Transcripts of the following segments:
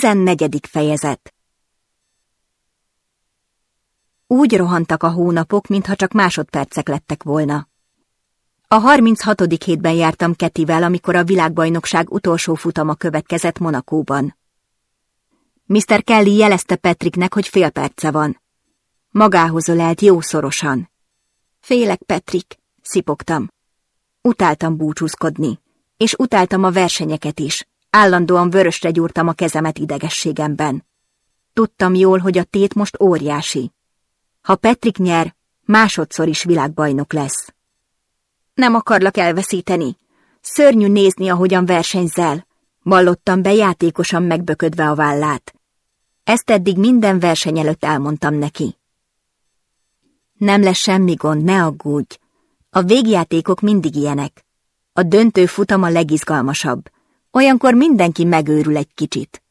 Tizennegyedik fejezet Úgy rohantak a hónapok, mintha csak másodpercek lettek volna. A 36. hétben jártam Ketivel, amikor a világbajnokság utolsó futama következett Monakóban. Mr. Kelly jelezte Patricknek, hogy fél perce van. Magához ölelt jószorosan. Félek, Patrick, szipogtam. Utáltam búcsúzkodni, és utáltam a versenyeket is. Állandóan vörösre gyúrtam a kezemet idegességemben. Tudtam jól, hogy a tét most óriási. Ha Petrik nyer, másodszor is világbajnok lesz. Nem akarlak elveszíteni. Szörnyű nézni, ahogyan versenyzel. Vallottam be játékosan megböködve a vállát. Ezt eddig minden verseny előtt elmondtam neki. Nem lesz semmi gond, ne aggódj. A végjátékok mindig ilyenek. A döntő futam a legizgalmasabb. Olyankor mindenki megőrül egy kicsit.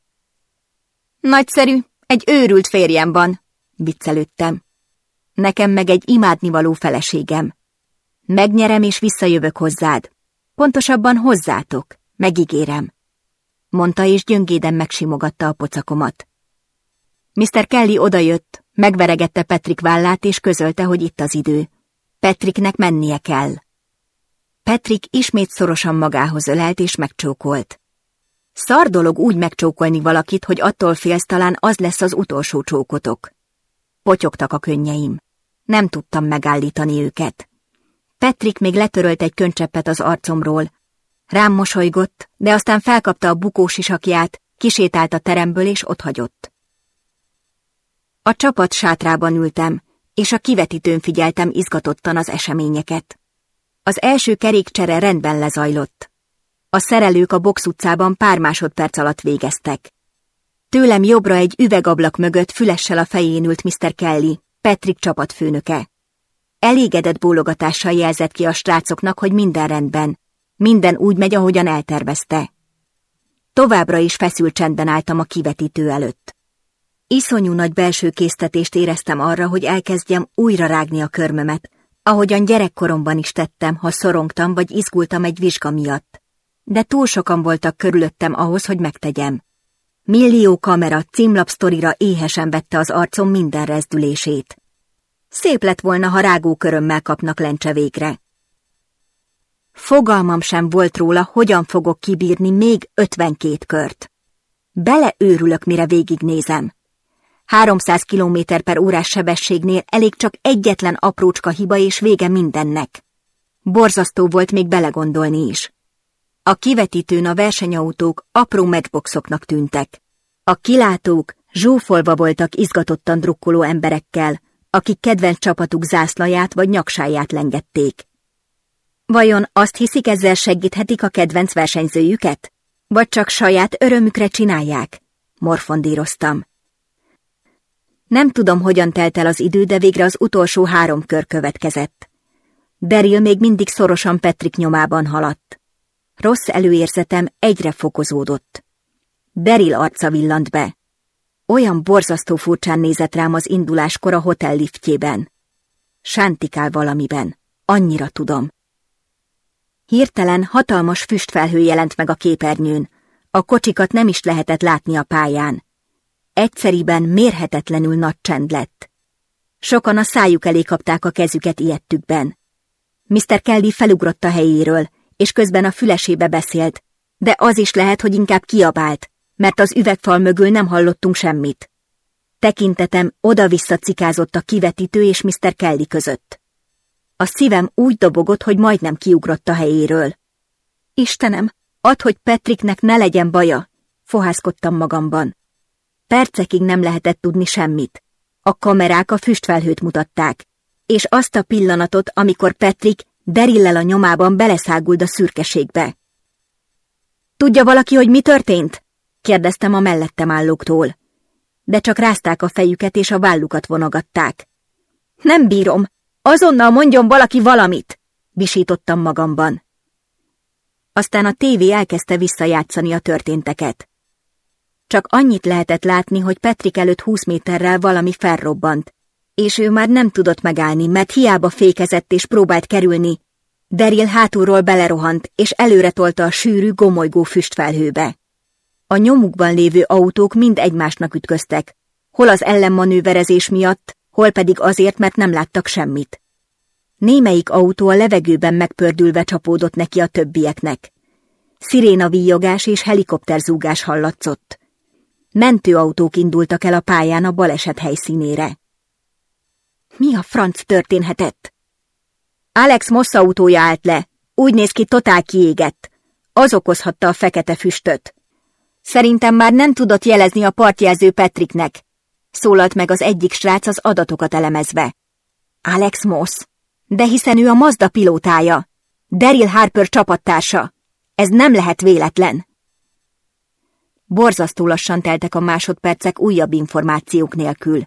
Nagyszerű, egy őrült férjem van, viccelődtem. Nekem meg egy imádnivaló feleségem. Megnyerem és visszajövök hozzád. Pontosabban hozzátok, megígérem. Mondta és gyöngéden megsimogatta a pocakomat. Mr. Kelly odajött, megveregette Petrik vállát és közölte, hogy itt az idő. Petriknek mennie kell. Petrik ismét szorosan magához ölelt és megcsókolt. Szar dolog úgy megcsókolni valakit, hogy attól félsz talán az lesz az utolsó csókotok. Potyogtak a könnyeim. Nem tudtam megállítani őket. Petrik még letörölt egy köncseppet az arcomról. Rám mosolygott, de aztán felkapta a bukós isakját, kisétált a teremből és otthagyott. A csapat sátrában ültem, és a kivetítőn figyeltem izgatottan az eseményeket. Az első kerékcsere rendben lezajlott. A szerelők a box utcában pár másodperc alatt végeztek. Tőlem jobbra egy üvegablak mögött fülessel a fején ült Mr. Kelly, Patrick csapatfőnöke. Elégedett bólogatással jelzett ki a strácoknak, hogy minden rendben, minden úgy megy, ahogyan eltervezte. Továbbra is feszült csendben álltam a kivetítő előtt. Iszonyú nagy belső késztetést éreztem arra, hogy elkezdjem újra rágni a körmömet, ahogyan gyerekkoromban is tettem, ha szorongtam vagy izgultam egy vizsga miatt. De túl sokan voltak körülöttem ahhoz, hogy megtegyem. Millió kamera címlapsztorira éhesen vette az arcom minden rezdülését. Szép lett volna, ha rágókörömmel kapnak lencse végre. Fogalmam sem volt róla, hogyan fogok kibírni még 52 kört. Beleőrülök, mire végignézem. 300 km per órás sebességnél elég csak egyetlen aprócska hiba és vége mindennek. Borzasztó volt még belegondolni is. A kivetítőn a versenyautók apró matchboxoknak tűntek. A kilátók zsúfolva voltak izgatottan drukkoló emberekkel, akik kedvenc csapatuk zászlaját vagy nyaksáját lengették. Vajon azt hiszik ezzel segíthetik a kedvenc versenyzőjüket? Vagy csak saját örömükre csinálják? Morfondíroztam. Nem tudom, hogyan telt el az idő, de végre az utolsó három kör következett. Daryl még mindig szorosan Petrik nyomában haladt. Rossz előérzetem egyre fokozódott. Daryl arca villant be. Olyan borzasztó furcsán nézett rám az induláskor a hotel liftjében. Sántikál valamiben, annyira tudom. Hirtelen hatalmas füstfelhő jelent meg a képernyőn. A kocsikat nem is lehetett látni a pályán. Egyszeriben mérhetetlenül nagy csend lett. Sokan a szájuk elé kapták a kezüket ilyettükben. Mr. Kelly felugrott a helyéről, és közben a fülesébe beszélt, de az is lehet, hogy inkább kiabált, mert az üvegfal mögül nem hallottunk semmit. Tekintetem oda-vissza cikázott a kivetítő és Mr. Kelly között. A szívem úgy dobogott, hogy majdnem kiugrott a helyéről. Istenem, add, hogy Petriknek ne legyen baja, fohászkodtam magamban. Percekig nem lehetett tudni semmit. A kamerák a füstfelhőt mutatták, és azt a pillanatot, amikor Petrik derillel a nyomában beleszáguld a szürkeségbe. Tudja valaki, hogy mi történt? kérdeztem a mellettem állóktól. De csak rázták a fejüket és a vállukat vonogatták. Nem bírom, azonnal mondjon valaki valamit, visítottam magamban. Aztán a tévé elkezdte visszajátszani a történteket. Csak annyit lehetett látni, hogy Petrik előtt húsz méterrel valami felrobbant, és ő már nem tudott megállni, mert hiába fékezett és próbált kerülni. Deril hátulról belerohant, és előre tolta a sűrű, gomolygó füstfelhőbe. A nyomukban lévő autók mind egymásnak ütköztek, hol az ellenmanőverezés miatt, hol pedig azért, mert nem láttak semmit. Némelyik autó a levegőben megpördülve csapódott neki a többieknek. Sziréna víjogás és helikopterzúgás hallatszott. Mentőautók indultak el a pályán a baleset helyszínére. Mi a franc történhetett? Alex Moss autója állt le. Úgy néz ki, totál kiégett. Az okozhatta a fekete füstöt. Szerintem már nem tudott jelezni a partjelző Petriknek. Szólalt meg az egyik srác az adatokat elemezve. Alex Moss. De hiszen ő a Mazda pilótája. Daryl Harper csapattársa. Ez nem lehet véletlen. Borzasztó lassan teltek a másodpercek újabb információk nélkül.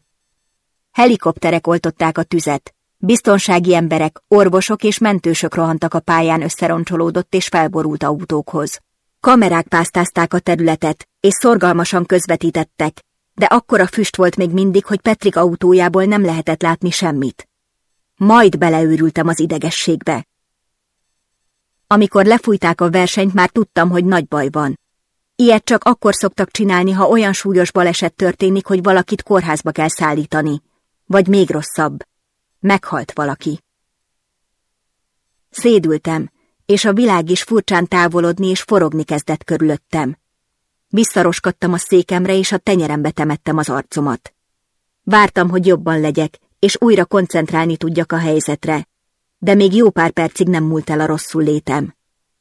Helikopterek oltották a tüzet. Biztonsági emberek, orvosok és mentősök rohantak a pályán összeroncsolódott és felborult autókhoz. Kamerák pásztázták a területet, és szorgalmasan közvetítettek, de akkora füst volt még mindig, hogy Petrik autójából nem lehetett látni semmit. Majd beleőrültem az idegességbe. Amikor lefújták a versenyt, már tudtam, hogy nagy baj van. Ilyet csak akkor szoktak csinálni, ha olyan súlyos baleset történik, hogy valakit kórházba kell szállítani. Vagy még rosszabb. Meghalt valaki. Szédültem, és a világ is furcsán távolodni és forogni kezdett körülöttem. Visszaroskadtam a székemre, és a tenyerembe temettem az arcomat. Vártam, hogy jobban legyek, és újra koncentrálni tudjak a helyzetre, de még jó pár percig nem múlt el a rosszul létem.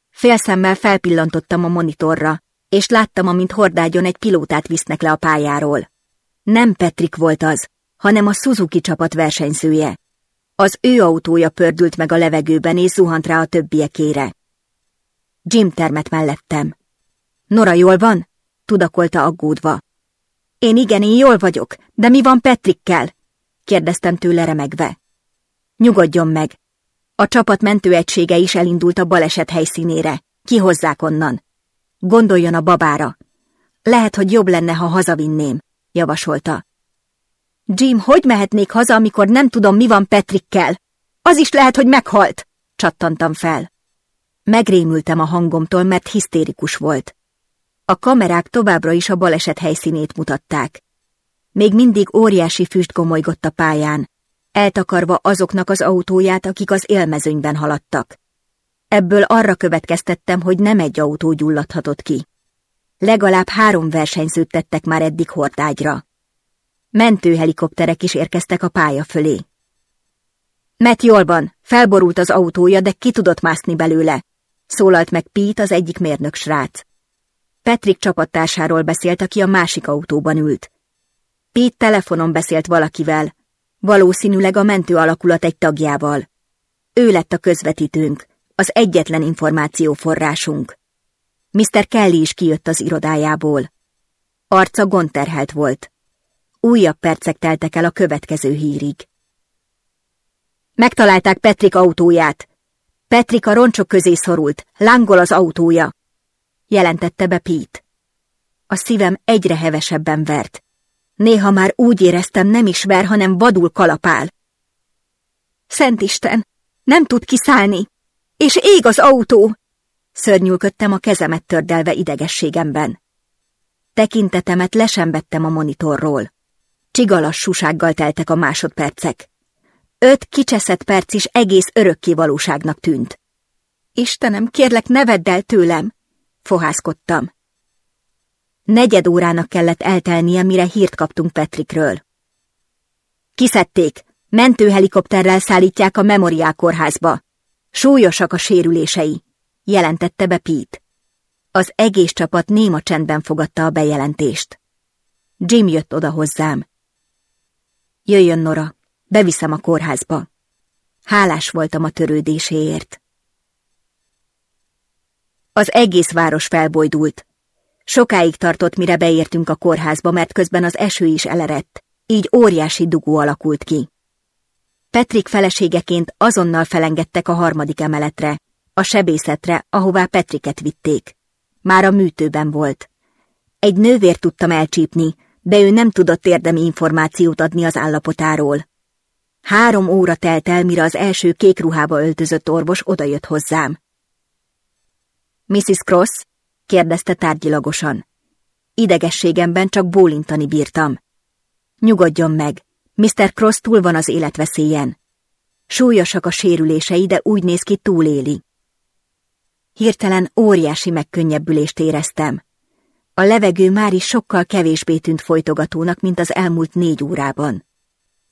Félszemmel felpillantottam a monitorra, és láttam, amint hordágyon egy pilótát visznek le a pályáról. Nem Petrik volt az, hanem a Suzuki csapat versenyzője. Az ő autója pördült meg a levegőben, és zuhant rá a többiekére. Jim termet mellettem. Nora jól van? tudakolta aggódva. Én igen, én jól vagyok, de mi van Petrikkel? kérdeztem tőle remegve. Nyugodjon meg. A csapat mentőegysége is elindult a baleset helyszínére. Kihozzák onnan. Gondoljon a babára. Lehet, hogy jobb lenne, ha hazavinném, javasolta. Jim, hogy mehetnék haza, amikor nem tudom, mi van Petrikkel? Az is lehet, hogy meghalt, csattantam fel. Megrémültem a hangomtól, mert hisztérikus volt. A kamerák továbbra is a baleset helyszínét mutatták. Még mindig óriási füst gomolygott a pályán, eltakarva azoknak az autóját, akik az élmezőnyben haladtak. Ebből arra következtettem, hogy nem egy autó gyulladhatott ki. Legalább három versenyzőt tettek már eddig hordágyra. Mentőhelikopterek is érkeztek a pálya fölé. Met jól van, felborult az autója, de ki tudott mászni belőle, szólalt meg Pete, az egyik mérnök srác. Petrik csapattársáról beszélt, aki a másik autóban ült. Pete telefonon beszélt valakivel, valószínűleg a mentő alakulat egy tagjával. Ő lett a közvetítőnk, az egyetlen információforrásunk. Mr. Kelly is kijött az irodájából. Arca gonterhelt volt. Újabb percek teltek el a következő hírig. Megtalálták Petrik autóját. Petrik a roncsok közé szorult, lángol az autója, jelentette be Pete. A szívem egyre hevesebben vert. Néha már úgy éreztem, nem is ver, hanem vadul kalapál. Szent Isten, nem tud kiszállni, és ég az autó! Szörnyülködtem a kezemet tördelve idegességemben. Tekintetemet lesembettem a monitorról. Csigalassúsággal teltek a másodpercek. Öt kicseszett perc is egész örökké valóságnak tűnt. Istenem, kérlek, ne vedd el tőlem! Fohászkodtam. Negyed órának kellett eltelnie, mire hírt kaptunk Petrikről. Kiszedték, mentőhelikopterrel szállítják a Memoriál kórházba. Súlyosak a sérülései, jelentette be Pete. Az egész csapat néma csendben fogadta a bejelentést. Jim jött oda hozzám. Jöjjön, Nora, beviszem a kórházba. Hálás voltam a törődéséért. Az egész város felbojdult. Sokáig tartott, mire beértünk a kórházba, mert közben az eső is elerett, így óriási dugó alakult ki. Petrik feleségeként azonnal felengedtek a harmadik emeletre, a sebészetre, ahová Petriket vitték. Már a műtőben volt. Egy nővér tudtam elcsípni, de ő nem tudott érdemi információt adni az állapotáról. Három óra telt el, mire az első kék ruhába öltözött orvos odajött hozzám. Mrs. Cross? kérdezte tárgyilagosan. Idegességemben csak bólintani bírtam. Nyugodjon meg, Mr. Cross túl van az életveszélyen. Súlyosak a sérülései, de úgy néz ki túléli. Hirtelen óriási megkönnyebbülést éreztem. A levegő már is sokkal kevésbé tűnt folytogatónak, mint az elmúlt négy órában.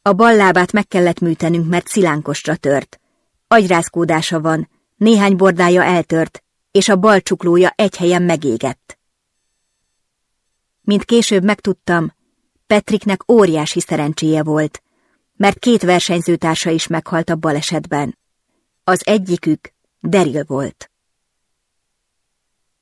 A bal lábát meg kellett műtenünk, mert szilánkosra tört. Agyrázkódása van, néhány bordája eltört, és a bal csuklója egy helyen megégett. Mint később megtudtam, Petriknek óriási szerencséje volt, mert két versenyzőtársa is meghalt a balesetben. Az egyikük Deril volt.